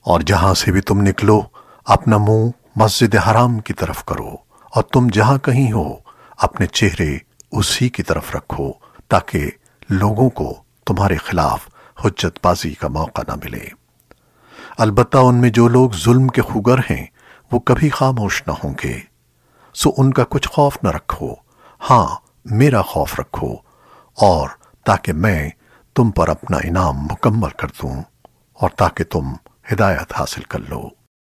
اور جہاں سے بھی تم نکلو، اپنا منہ مسجد حرام کی طرف کرو اور تم جہاں کہیں ہو، اپنے چہرے اسی کی طرف رکھو تاکہ لوگوں کو تمہارے خلاف حجت بازی کا موقع نہ ملے۔ البتہ ان میں جو لوگ ظلم کے خوگر ہیں، وہ کبھی خاموش نہ ہوں گے۔ سو ان کا کچھ خوف نہ رکھو۔ ہاں میرا خوف رکھو۔ اور تاکہ میں تم پر اپنا انعام مکمل کر دوں اور تاکہ تم ہدایت حاصل کر لو۔